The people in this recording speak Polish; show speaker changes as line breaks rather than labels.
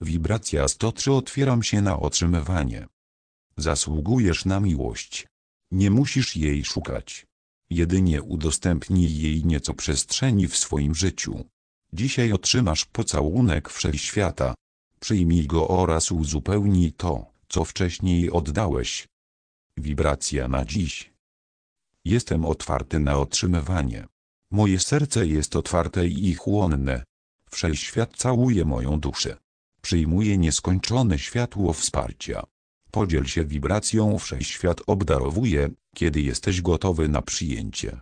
Wibracja 103 otwieram się na otrzymywanie. Zasługujesz na miłość. Nie musisz jej szukać. Jedynie udostępnij jej nieco przestrzeni w swoim życiu. Dzisiaj otrzymasz pocałunek wszechświata. Przyjmij go oraz uzupełnij to, co wcześniej oddałeś. Wibracja na dziś. Jestem otwarty na otrzymywanie. Moje serce jest otwarte i chłonne. Wszechświat całuje moją duszę. Przyjmuje nieskończone światło wsparcia. Podziel się wibracją wszechświat obdarowuje, kiedy jesteś gotowy na przyjęcie.